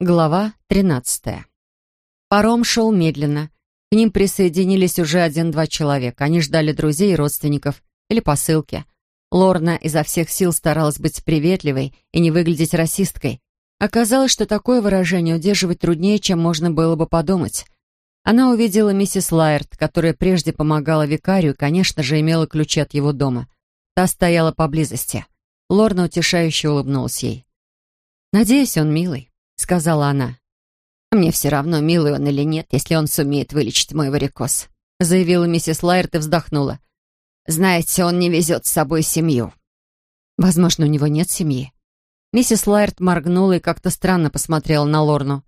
Глава 13. Паром шел медленно. К ним присоединились уже один-два человека. Они ждали друзей и родственников или посылки. Лорна изо всех сил старалась быть приветливой и не выглядеть расисткой. Оказалось, что такое выражение удерживать труднее, чем можно было бы подумать. Она увидела миссис Лайерт, которая прежде помогала викарию и, конечно же, имела ключи от его дома. Та стояла поблизости. Лорна утешающе улыбнулась ей. «Надеюсь, он милый», — сказала она. «Мне все равно, милый он или нет, если он сумеет вылечить мой варикоз», — заявила миссис Лайерт и вздохнула. «Знаете, он не везет с собой семью». «Возможно, у него нет семьи». Миссис Лайерт моргнула и как-то странно посмотрела на Лорну.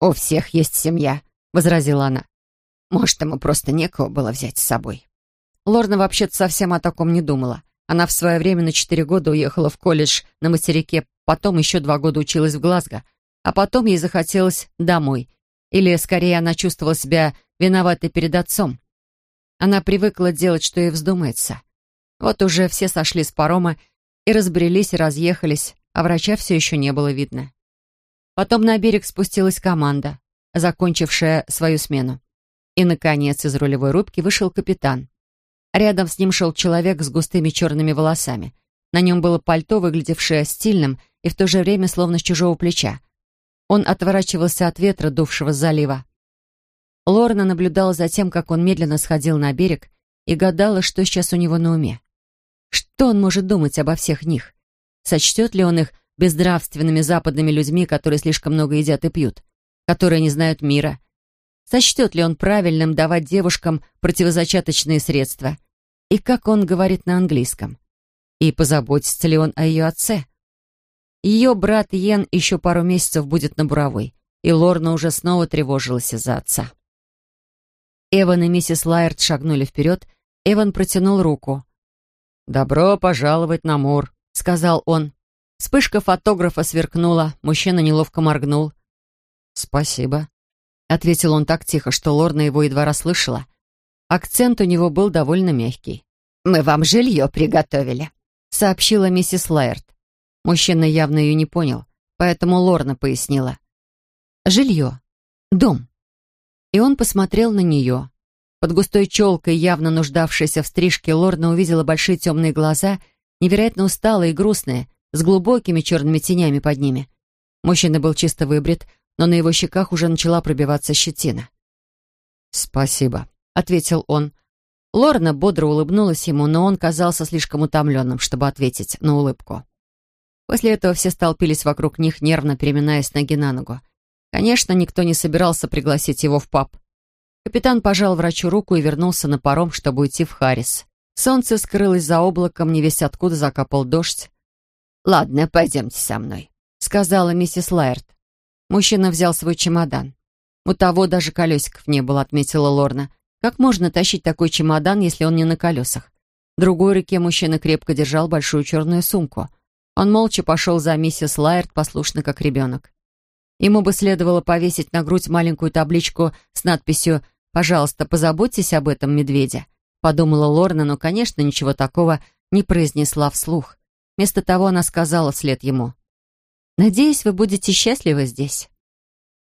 «У всех есть семья», — возразила она. «Может, ему просто некого было взять с собой». Лорна вообще-то совсем о таком не думала. Она в свое время на четыре года уехала в колледж на материке, потом еще два года училась в Глазго, а потом ей захотелось домой. Или, скорее, она чувствовала себя виноватой перед отцом. Она привыкла делать, что ей вздумается. Вот уже все сошли с парома и разбрелись и разъехались, а врача все еще не было видно. Потом на берег спустилась команда, закончившая свою смену. И, наконец, из рулевой рубки вышел капитан. Рядом с ним шел человек с густыми черными волосами. На нем было пальто, выглядевшее стильным и в то же время словно с чужого плеча. Он отворачивался от ветра, дувшего залива. Лорна наблюдала за тем, как он медленно сходил на берег, и гадала, что сейчас у него на уме. Что он может думать обо всех них? Сочтет ли он их безнравственными западными людьми, которые слишком много едят и пьют, которые не знают мира? Сочтет ли он правильным давать девушкам противозачаточные средства? И как он говорит на английском? И позаботится ли он о ее отце? Ее брат Йен еще пару месяцев будет на буровой, и Лорна уже снова тревожилась из-за отца. Эван и миссис Лайерт шагнули вперед. Эван протянул руку. «Добро пожаловать на Мур», — сказал он. Вспышка фотографа сверкнула, мужчина неловко моргнул. «Спасибо», — ответил он так тихо, что Лорна его едва расслышала. Акцент у него был довольно мягкий. «Мы вам жилье приготовили», — сообщила миссис Лайерт. Мужчина явно ее не понял, поэтому Лорна пояснила. «Жилье. Дом». И он посмотрел на нее. Под густой челкой, явно нуждавшейся в стрижке, Лорна увидела большие темные глаза, невероятно усталые и грустные, с глубокими черными тенями под ними. Мужчина был чисто выбрит, но на его щеках уже начала пробиваться щетина. «Спасибо», — ответил он. Лорна бодро улыбнулась ему, но он казался слишком утомленным, чтобы ответить на улыбку. После этого все столпились вокруг них, нервно переминаясь ноги на ногу. Конечно, никто не собирался пригласить его в паб. Капитан пожал врачу руку и вернулся на паром, чтобы уйти в Харрис. Солнце скрылось за облаком, не весь откуда закапал дождь. «Ладно, пойдемте со мной», — сказала миссис Лайерт. Мужчина взял свой чемодан. У того даже колесиков не было, отметила Лорна. Как можно тащить такой чемодан, если он не на колесах? В другой руке мужчина крепко держал большую черную сумку — он молча пошел за миссис Лайерт, послушно как ребенок. Ему бы следовало повесить на грудь маленькую табличку с надписью «Пожалуйста, позаботьтесь об этом, медведя», подумала Лорна, но, конечно, ничего такого не произнесла вслух. Вместо того она сказала вслед ему «Надеюсь, вы будете счастливы здесь».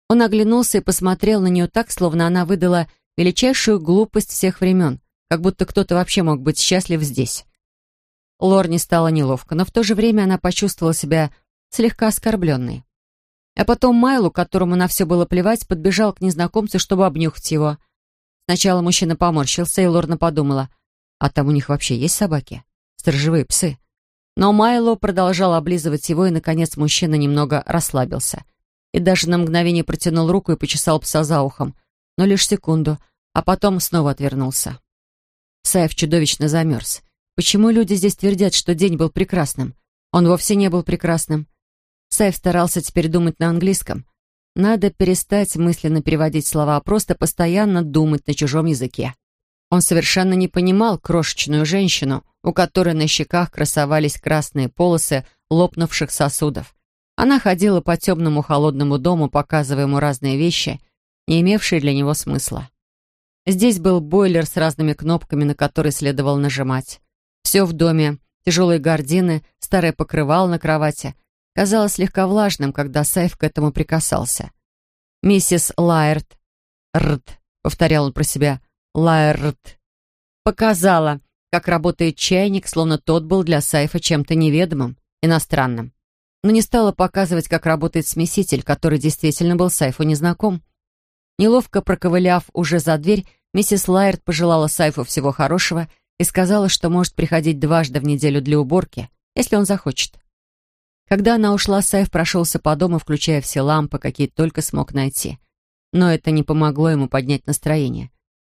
Он оглянулся и посмотрел на нее так, словно она выдала величайшую глупость всех времен, как будто кто-то вообще мог быть счастлив здесь. Лорне стало неловко, но в то же время она почувствовала себя слегка оскорбленной. А потом Майлу, которому на все было плевать, подбежал к незнакомцу, чтобы обнюхать его. Сначала мужчина поморщился, и Лорна подумала, а там у них вообще есть собаки? Сторожевые псы. Но Майло продолжал облизывать его, и, наконец, мужчина немного расслабился. И даже на мгновение протянул руку и почесал пса за ухом. Но лишь секунду, а потом снова отвернулся. Саев чудовищно замерз. Почему люди здесь твердят, что день был прекрасным? Он вовсе не был прекрасным. Сайф старался теперь думать на английском. Надо перестать мысленно переводить слова, а просто постоянно думать на чужом языке. Он совершенно не понимал крошечную женщину, у которой на щеках красовались красные полосы лопнувших сосудов. Она ходила по темному холодному дому, показывая ему разные вещи, не имевшие для него смысла. Здесь был бойлер с разными кнопками, на которые следовало нажимать. Все в доме. Тяжелые гардины, старое покрывало на кровати. казалось слегка влажным, когда Сайф к этому прикасался. «Миссис Лайерт», «рт», — повторял он про себя, «Лайерт», показала, как работает чайник, словно тот был для Сайфа чем-то неведомым, иностранным. Но не стала показывать, как работает смеситель, который действительно был Сайфу незнаком. Неловко проковыляв уже за дверь, миссис Лайерт пожелала Сайфу всего хорошего и сказала, что может приходить дважды в неделю для уборки, если он захочет. Когда она ушла, Сайф прошелся по дому, включая все лампы, какие только смог найти. Но это не помогло ему поднять настроение.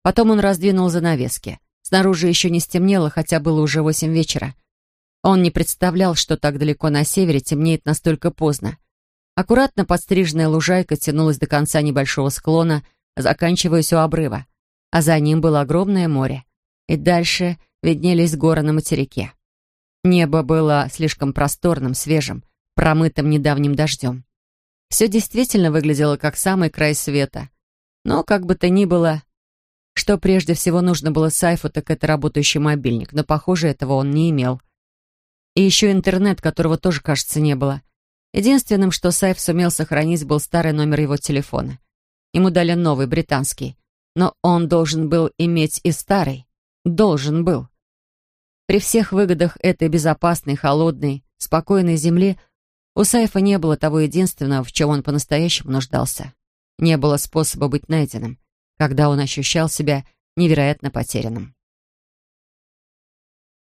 Потом он раздвинул занавески. Снаружи еще не стемнело, хотя было уже восемь вечера. Он не представлял, что так далеко на севере темнеет настолько поздно. Аккуратно подстриженная лужайка тянулась до конца небольшого склона, заканчиваясь у обрыва, а за ним было огромное море. И дальше виднелись горы на материке. Небо было слишком просторным, свежим, промытым недавним дождем. Все действительно выглядело как самый край света. Но, как бы то ни было, что прежде всего нужно было Сайфу, так это работающий мобильник, но, похоже, этого он не имел. И еще интернет, которого тоже, кажется, не было. Единственным, что Сайф сумел сохранить, был старый номер его телефона. Ему дали новый, британский. Но он должен был иметь и старый. Должен был. При всех выгодах этой безопасной, холодной, спокойной земли у Сайфа не было того единственного, в чем он по-настоящему нуждался. Не было способа быть найденным когда он ощущал себя невероятно потерянным.